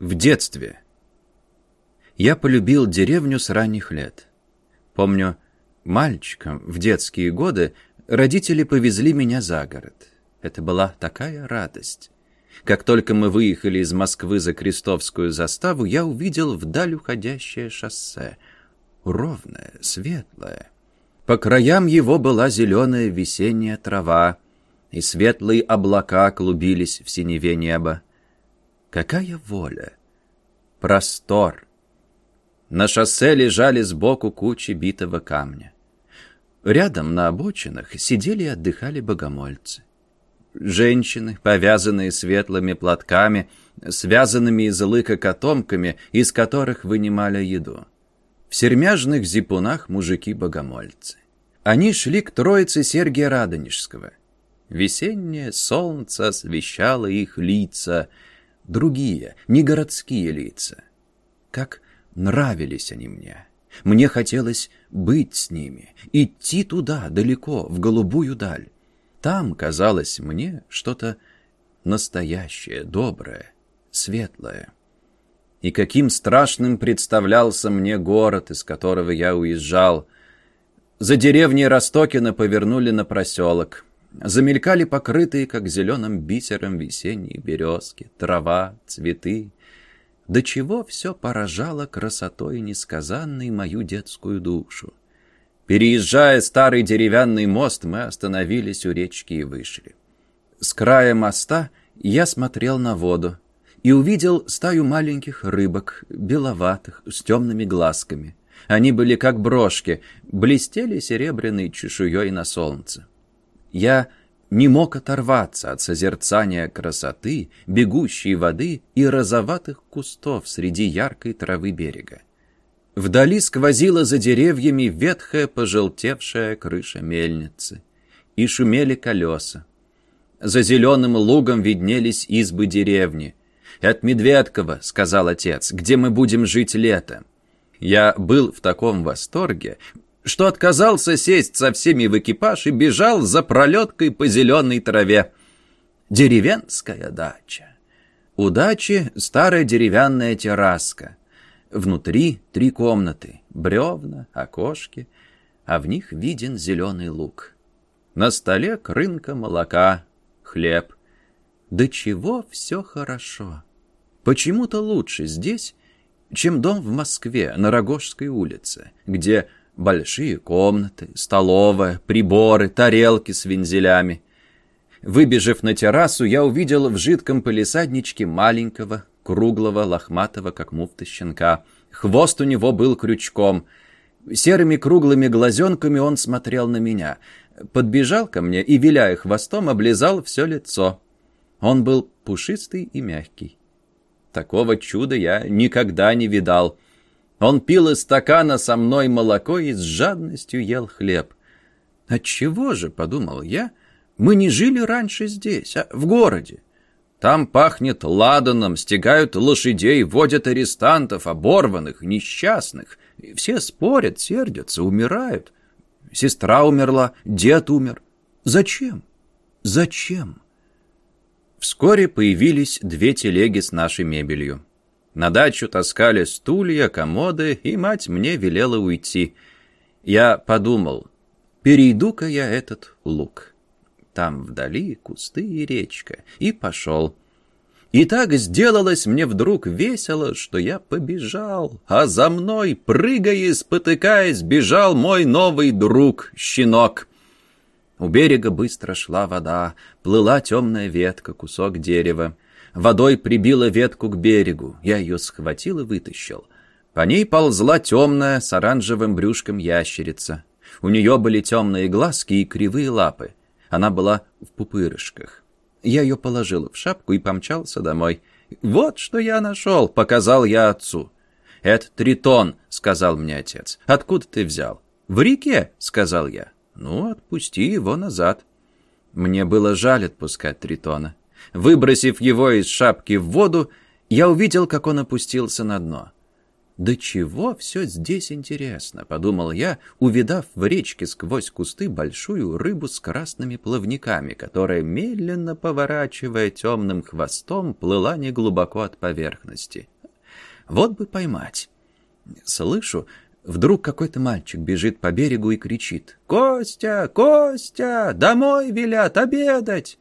В детстве. Я полюбил деревню с ранних лет. Помню, мальчиком в детские годы родители повезли меня за город. Это была такая радость. Как только мы выехали из Москвы за Крестовскую заставу, я увидел вдаль уходящее шоссе. Ровное, светлое. По краям его была зеленая весенняя трава, и светлые облака клубились в синеве неба. Какая воля! Простор! На шоссе лежали сбоку кучи битого камня. Рядом на обочинах сидели и отдыхали богомольцы. Женщины, повязанные светлыми платками, связанными из лыка котомками, из которых вынимали еду. В сермяжных зипунах мужики-богомольцы. Они шли к троице Сергия Радонежского. Весеннее солнце освещало их лица — другие, не городские лица. Как нравились они мне. Мне хотелось быть с ними, идти туда, далеко, в голубую даль. Там казалось мне что-то настоящее, доброе, светлое. И каким страшным представлялся мне город, из которого я уезжал. За деревней Ростокина повернули на проселок. Замелькали покрытые, как зеленым бисером, весенние березки, трава, цветы. До чего все поражало красотой несказанной мою детскую душу. Переезжая старый деревянный мост, мы остановились у речки и вышли. С края моста я смотрел на воду и увидел стаю маленьких рыбок, беловатых, с темными глазками. Они были как брошки, блестели серебряной чешуей на солнце. Я не мог оторваться от созерцания красоты, бегущей воды и розоватых кустов среди яркой травы берега. Вдали сквозила за деревьями ветхая пожелтевшая крыша мельницы, и шумели колеса. За зеленым лугом виднелись избы деревни. «От Медведкова», — сказал отец, — «где мы будем жить лето». Я был в таком восторге, что отказался сесть со всеми в экипаж и бежал за пролеткой по зеленой траве. Деревенская дача. У дачи старая деревянная терраска. Внутри три комнаты, бревна, окошки, а в них виден зеленый луг. На столе крынка молока, хлеб. Да чего все хорошо. Почему-то лучше здесь, чем дом в Москве на Рогожской улице, где Большие комнаты, столовая, приборы, тарелки с вензелями. Выбежав на террасу, я увидел в жидком полисадничке маленького, круглого, лохматого, как муфта щенка. Хвост у него был крючком. Серыми круглыми глазенками он смотрел на меня. Подбежал ко мне и, виляя хвостом, облизал все лицо. Он был пушистый и мягкий. Такого чуда я никогда не видал. Он пил из стакана со мной молоко и с жадностью ел хлеб. «Отчего же, — подумал я, — мы не жили раньше здесь, а в городе? Там пахнет ладаном, стегают лошадей, водят арестантов, оборванных, несчастных. Все спорят, сердятся, умирают. Сестра умерла, дед умер. Зачем? Зачем?» Вскоре появились две телеги с нашей мебелью. На дачу таскали стулья, комоды, и мать мне велела уйти. Я подумал, перейду-ка я этот луг. Там вдали кусты и речка, и пошел. И так сделалось мне вдруг весело, что я побежал, а за мной, прыгая и спотыкаясь, бежал мой новый друг, щенок. У берега быстро шла вода, плыла темная ветка, кусок дерева. Водой прибила ветку к берегу. Я ее схватил и вытащил. По ней ползла темная с оранжевым брюшком ящерица. У нее были темные глазки и кривые лапы. Она была в пупырышках. Я ее положил в шапку и помчался домой. «Вот что я нашел!» — показал я отцу. «Это тритон», — сказал мне отец. «Откуда ты взял?» «В реке», — сказал я. «Ну, отпусти его назад». Мне было жаль отпускать тритона. Выбросив его из шапки в воду, я увидел, как он опустился на дно. «Да чего все здесь интересно?» — подумал я, увидав в речке сквозь кусты большую рыбу с красными плавниками, которая, медленно поворачивая темным хвостом, плыла неглубоко от поверхности. Вот бы поймать. Слышу, вдруг какой-то мальчик бежит по берегу и кричит. «Костя! Костя! Домой велят обедать!»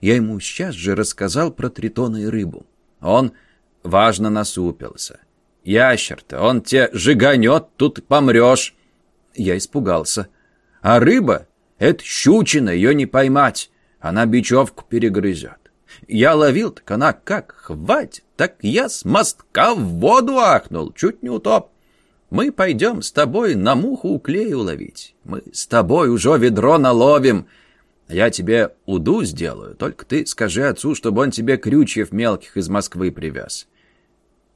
Я ему сейчас же рассказал про тритона и рыбу. Он важно насупился. Ящер-то, он тебя жиганет, тут помрешь. Я испугался. А рыба — это щучина, ее не поймать. Она бечевку перегрызет. Я ловил, так она как хватит, так я с мостка в воду ахнул, чуть не утоп. Мы пойдем с тобой на муху у клею ловить. Мы с тобой уже ведро наловим. Я тебе уду сделаю, только ты скажи отцу, чтобы он тебе крючьев мелких из Москвы привез.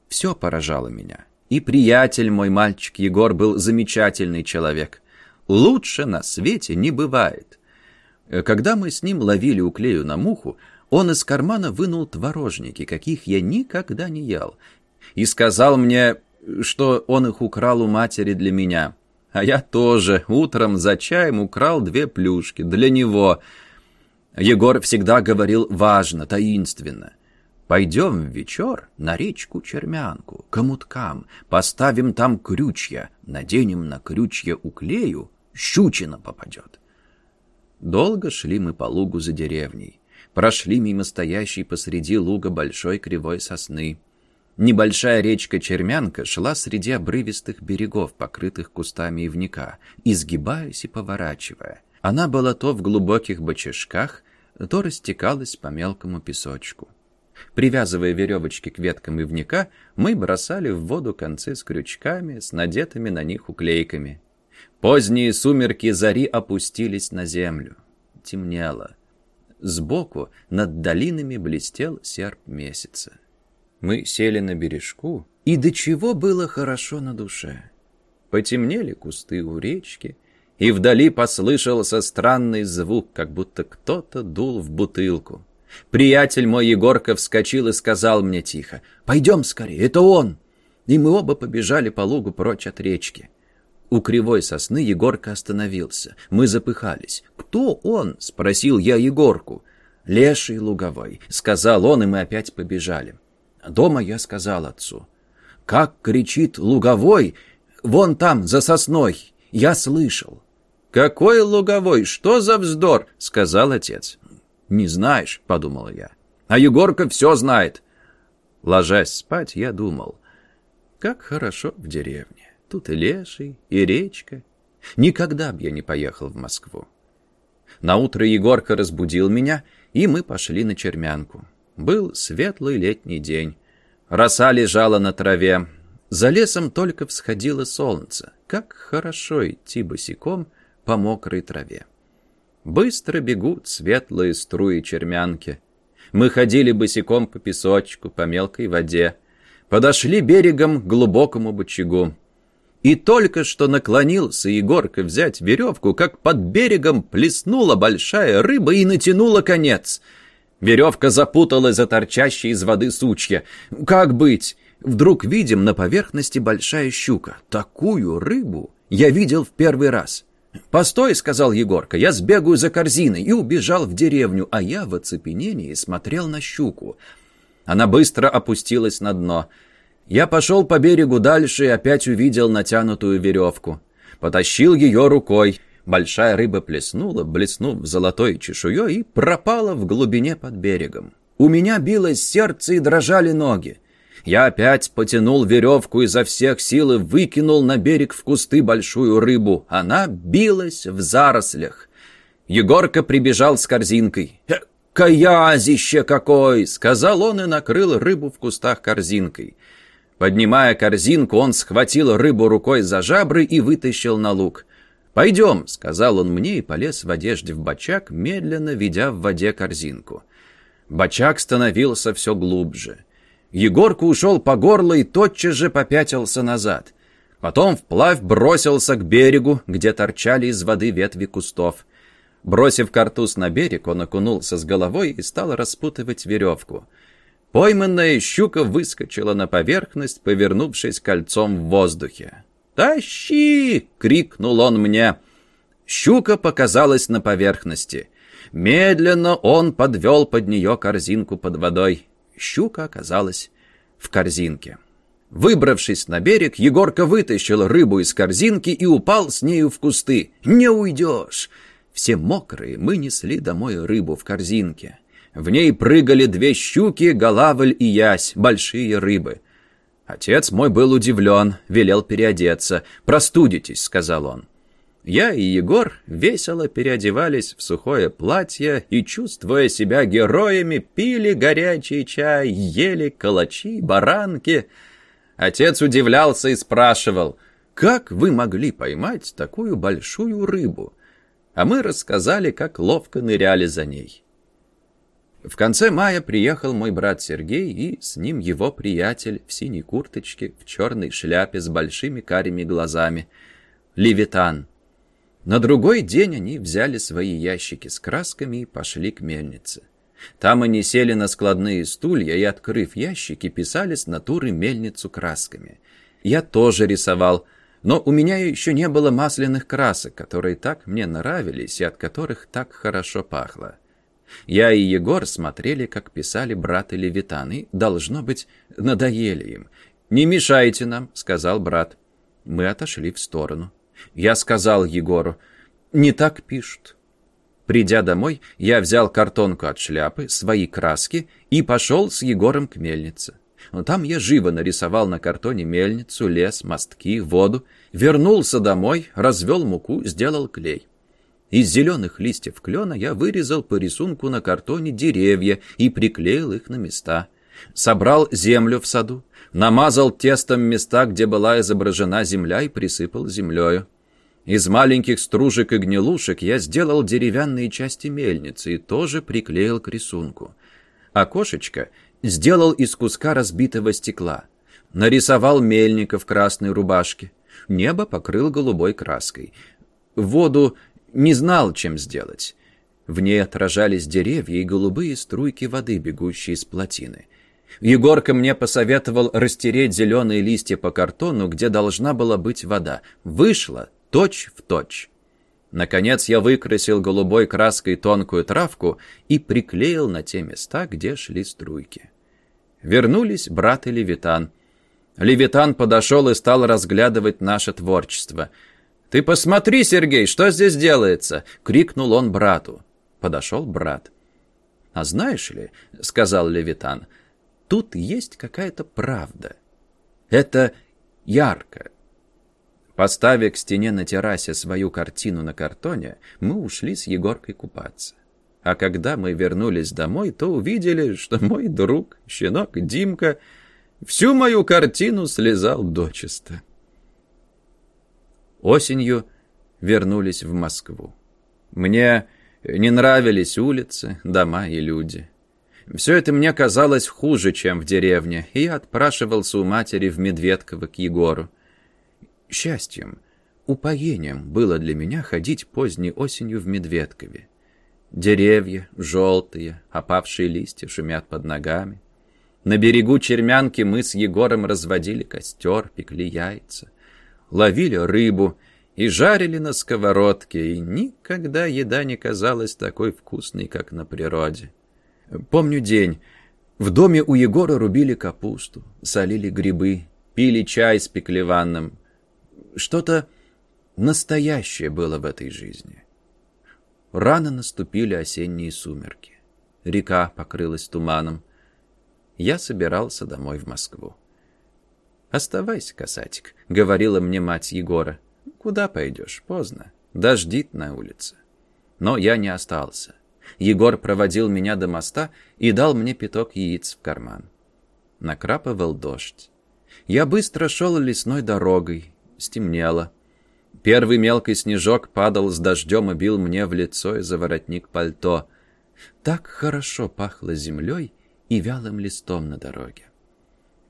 Все поражало меня. И приятель мой мальчик Егор был замечательный человек. Лучше на свете не бывает. Э, когда мы с ним ловили уклею на муху, он из кармана вынул творожники, каких я никогда не ел, и сказал мне, что он их украл у матери для меня. А я тоже. Утром за чаем украл две плюшки. Для него. Егор всегда говорил важно, таинственно — Пойдем в вечер на речку Чермянку, к омуткам, поставим там крючья, наденем на крючья уклею, щучина попадет. Долго шли мы по лугу за деревней, прошли мимо стоящей посреди луга большой кривой сосны. Небольшая речка Чермянка шла среди обрывистых берегов, покрытых кустами ивника, изгибаясь и поворачивая. Она была то в глубоких бочажках, то растекалась по мелкому песочку. Привязывая веревочки к веткам ивника, мы бросали в воду концы с крючками, с надетыми на них уклейками. Поздние сумерки зари опустились на землю. Темнело. Сбоку над долинами блестел серп месяца. Мы сели на бережку, и до чего было хорошо на душе. Потемнели кусты у речки, и вдали послышался странный звук, как будто кто-то дул в бутылку. Приятель мой Егорка вскочил и сказал мне тихо, «Пойдем скорее, это он!» И мы оба побежали по лугу прочь от речки. У кривой сосны Егорка остановился. Мы запыхались. «Кто он?» — спросил я Егорку. «Леший луговой», — сказал он, и мы опять побежали. Дома я сказал отцу. «Как кричит луговой! Вон там, за сосной! Я слышал!» «Какой луговой? Что за вздор?» — сказал отец. «Не знаешь», — подумала я. «А Егорка все знает». Ложась спать, я думал, как хорошо в деревне. Тут и леший, и речка. Никогда б я не поехал в Москву. Наутро Егорка разбудил меня, и мы пошли на Чермянку. Был светлый летний день. Роса лежала на траве. За лесом только всходило солнце. Как хорошо идти босиком по мокрой траве. Быстро бегут светлые струи чермянки. Мы ходили босиком по песочку, по мелкой воде. Подошли берегом к глубокому бочагу. И только что наклонился Егорка взять веревку, как под берегом плеснула большая рыба и натянула конец. Веревка запуталась за торчащей из воды сучья. Как быть? Вдруг видим на поверхности большая щука. Такую рыбу я видел в первый раз. «Постой», — сказал Егорка, — «я сбегаю за корзиной» и убежал в деревню, а я в оцепенении смотрел на щуку. Она быстро опустилась на дно. Я пошел по берегу дальше и опять увидел натянутую веревку. Потащил ее рукой. Большая рыба плеснула, блеснув золотой чешуей, и пропала в глубине под берегом. У меня билось сердце и дрожали ноги. Я опять потянул веревку изо всех сил и выкинул на берег в кусты большую рыбу. Она билась в зарослях. Егорка прибежал с корзинкой. «Каязище какой!» — сказал он и накрыл рыбу в кустах корзинкой. Поднимая корзинку, он схватил рыбу рукой за жабры и вытащил на луг. «Пойдем», — сказал он мне и полез в одежде в бочак, медленно ведя в воде корзинку. Бочак становился все глубже. Егорка ушел по горло и тотчас же попятился назад. Потом вплавь бросился к берегу, где торчали из воды ветви кустов. Бросив картуз на берег, он окунулся с головой и стал распутывать веревку. Пойманная щука выскочила на поверхность, повернувшись кольцом в воздухе. «Тащи!» — крикнул он мне. Щука показалась на поверхности. Медленно он подвел под нее корзинку под водой. Щука оказалась в корзинке. Выбравшись на берег, Егорка вытащил рыбу из корзинки и упал с нею в кусты. «Не уйдешь!» Все мокрые, мы несли домой рыбу в корзинке. В ней прыгали две щуки, голавль и ясь, большие рыбы. Отец мой был удивлен, велел переодеться. «Простудитесь», — сказал он. Я и Егор весело переодевались в сухое платье и, чувствуя себя героями, пили горячий чай, ели калачи, баранки — Отец удивлялся и спрашивал, «Как вы могли поймать такую большую рыбу?» А мы рассказали, как ловко ныряли за ней. В конце мая приехал мой брат Сергей и с ним его приятель в синей курточке, в черной шляпе с большими карими глазами. Левитан. На другой день они взяли свои ящики с красками и пошли к мельнице. Там они сели на складные стулья и, открыв ящики, писали с натуры мельницу красками. Я тоже рисовал, но у меня еще не было масляных красок, которые так мне нравились и от которых так хорошо пахло. Я и Егор смотрели, как писали брат и Левитан, и, должно быть, надоели им. «Не мешайте нам», — сказал брат. Мы отошли в сторону. Я сказал Егору, «Не так пишут. Придя домой, я взял картонку от шляпы, свои краски и пошел с Егором к мельнице. Там я живо нарисовал на картоне мельницу, лес, мостки, воду. Вернулся домой, развел муку, сделал клей. Из зеленых листьев клена я вырезал по рисунку на картоне деревья и приклеил их на места. Собрал землю в саду, намазал тестом места, где была изображена земля, и присыпал землею. Из маленьких стружек и гнилушек я сделал деревянные части мельницы и тоже приклеил к рисунку. Окошечко сделал из куска разбитого стекла. Нарисовал мельника в красной рубашке. Небо покрыл голубой краской. Воду не знал, чем сделать. В ней отражались деревья и голубые струйки воды, бегущие из плотины. Егорка мне посоветовал растереть зеленые листья по картону, где должна была быть вода. Вышло точь в точь. Наконец я выкрасил голубой краской тонкую травку и приклеил на те места, где шли струйки. Вернулись брат и Левитан. Левитан подошел и стал разглядывать наше творчество. «Ты посмотри, Сергей, что здесь делается!» — крикнул он брату. Подошел брат. «А знаешь ли, — сказал Левитан, — тут есть какая-то правда. Это ярко, Поставив к стене на террасе свою картину на картоне, мы ушли с Егоркой купаться. А когда мы вернулись домой, то увидели, что мой друг, щенок Димка, всю мою картину слезал дочисто. Осенью вернулись в Москву. Мне не нравились улицы, дома и люди. Все это мне казалось хуже, чем в деревне, и я отпрашивался у матери в Медведково к Егору. Счастьем, упоением было для меня ходить поздней осенью в Медведкове. Деревья, желтые, опавшие листья шумят под ногами. На берегу Чермянки мы с Егором разводили костер, пекли яйца, ловили рыбу и жарили на сковородке, и никогда еда не казалась такой вкусной, как на природе. Помню день. В доме у Егора рубили капусту, солили грибы, пили чай с пеклеванным, что-то настоящее было в этой жизни. Рано наступили осенние сумерки. Река покрылась туманом. Я собирался домой в Москву. «Оставайся, касатик», — говорила мне мать Егора. «Куда пойдешь? Поздно. Дождит на улице». Но я не остался. Егор проводил меня до моста и дал мне пяток яиц в карман. Накрапывал дождь. Я быстро шел лесной дорогой, Стемнело. Первый мелкий снежок падал с дождем и бил мне в лицо и за воротник пальто. Так хорошо пахло землей и вялым листом на дороге.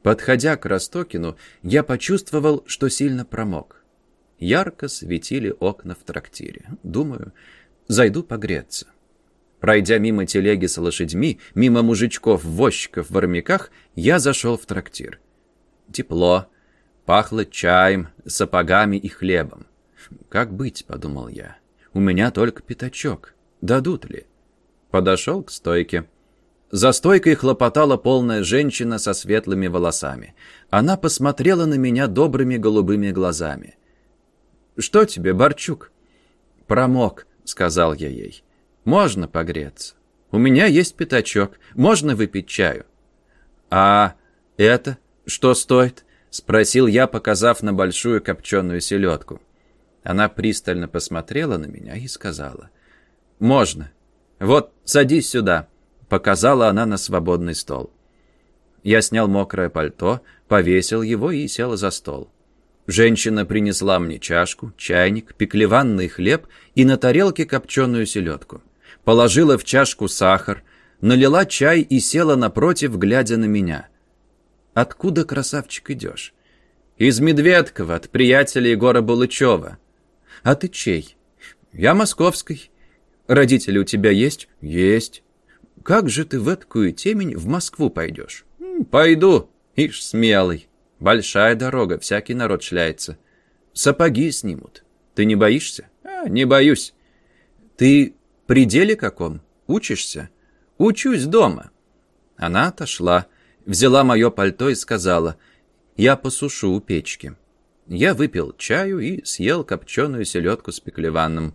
Подходя к Ростокину, я почувствовал, что сильно промок. Ярко светили окна в трактире. Думаю, зайду погреться. Пройдя мимо телеги с лошадьми, мимо мужичков-возчиков в армяках, я зашел в трактир. Тепло, пахло чаем, сапогами и хлебом. «Как быть?» — подумал я. «У меня только пятачок. Дадут ли?» Подошел к стойке. За стойкой хлопотала полная женщина со светлыми волосами. Она посмотрела на меня добрыми голубыми глазами. «Что тебе, Борчук?» «Промок», — сказал я ей. «Можно погреться. У меня есть пятачок. Можно выпить чаю». «А это что стоит?» — спросил я, показав на большую копченую селедку. Она пристально посмотрела на меня и сказала. «Можно. Вот, садись сюда», — показала она на свободный стол. Я снял мокрое пальто, повесил его и сел за стол. Женщина принесла мне чашку, чайник, пеклеванный хлеб и на тарелке копченую селедку. Положила в чашку сахар, налила чай и села напротив, глядя на меня. «Откуда, красавчик, идешь?» «Из Медведкова, от приятеля Егора Булычева». «А ты чей?» «Я московский». «Родители у тебя есть?» «Есть». «Как же ты в эткую темень в Москву пойдешь?» «Пойду, ишь смелый». Большая дорога, всякий народ шляется. Сапоги снимут. Ты не боишься? А, не боюсь. Ты при деле каком? Учишься? Учусь дома. Она отошла, взяла мое пальто и сказала, я посушу у печки. Я выпил чаю и съел копченую селедку с пеклеванным.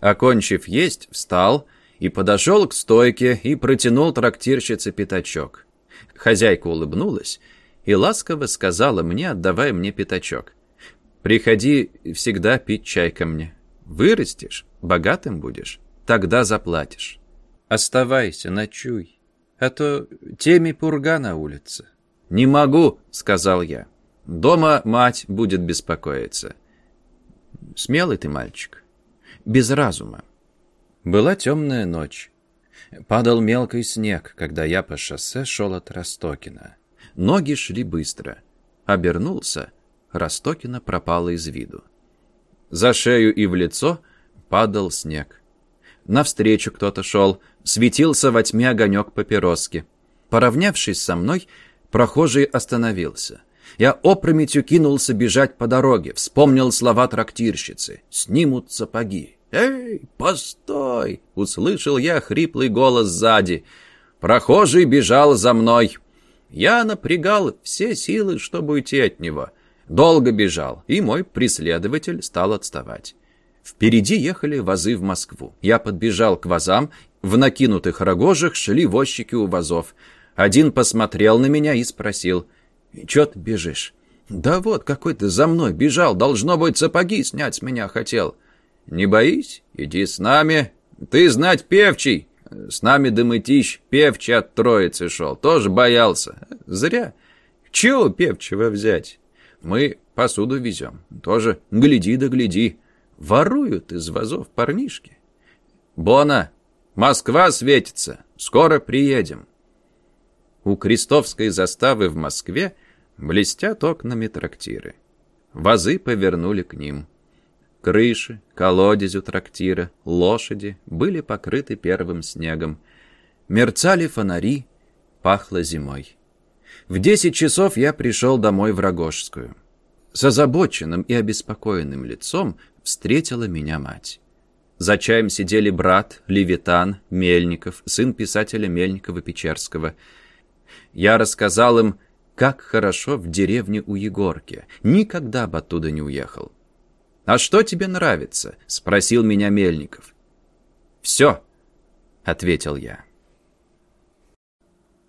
Окончив есть, встал и подошел к стойке и протянул трактирщице пятачок. Хозяйка улыбнулась и ласково сказала мне, отдавая мне пятачок. «Приходи всегда пить чай ко мне. Вырастешь, богатым будешь, тогда заплатишь. Оставайся, ночуй, а то теми пурга на улице». «Не могу», — сказал я. «Дома мать будет беспокоиться». «Смелый ты мальчик, без разума». Была темная ночь. Падал мелкий снег, когда я по шоссе шел от Ростокина. Ноги шли быстро. Обернулся. Ростокина пропала из виду. За шею и в лицо падал снег. Навстречу кто-то шел, светился во тьме огонек папироски. Поравнявшись со мной, прохожий остановился. Я опрометью кинулся бежать по дороге, вспомнил слова трактирщицы. «Снимут сапоги». «Эй, постой!» — услышал я хриплый голос сзади. Прохожий бежал за мной. Я напрягал все силы, чтобы уйти от него. Долго бежал, и мой преследователь стал отставать. Впереди ехали вазы в Москву. Я подбежал к вазам, в накинутых рогожах шли возчики у вазов. Один посмотрел на меня и спросил, «Чё ты бежишь?» «Да вот, какой ты за мной бежал, должно быть, сапоги снять с меня хотел». «Не боись, иди с нами, ты знать певчий». С нами Дымытищ Певчий от Троицы шел, тоже боялся. Зря. Чего Певчего взять? Мы посуду везем. Тоже гляди да гляди. Воруют из вазов парнишки. Бона, Москва светится. Скоро приедем. У Крестовской заставы в Москве блестят окнами трактиры. Вазы повернули к ним. Крыши, колодезь у трактира, лошади были покрыты первым снегом. Мерцали фонари, пахло зимой. В десять часов я пришел домой в Рогожскую. С озабоченным и обеспокоенным лицом встретила меня мать. За чаем сидели брат, Левитан, Мельников, сын писателя Мельникова-Печерского. Я рассказал им, как хорошо в деревне у Егорки. Никогда бы оттуда не уехал. «А что тебе нравится?» — спросил меня Мельников. «Все», — ответил я.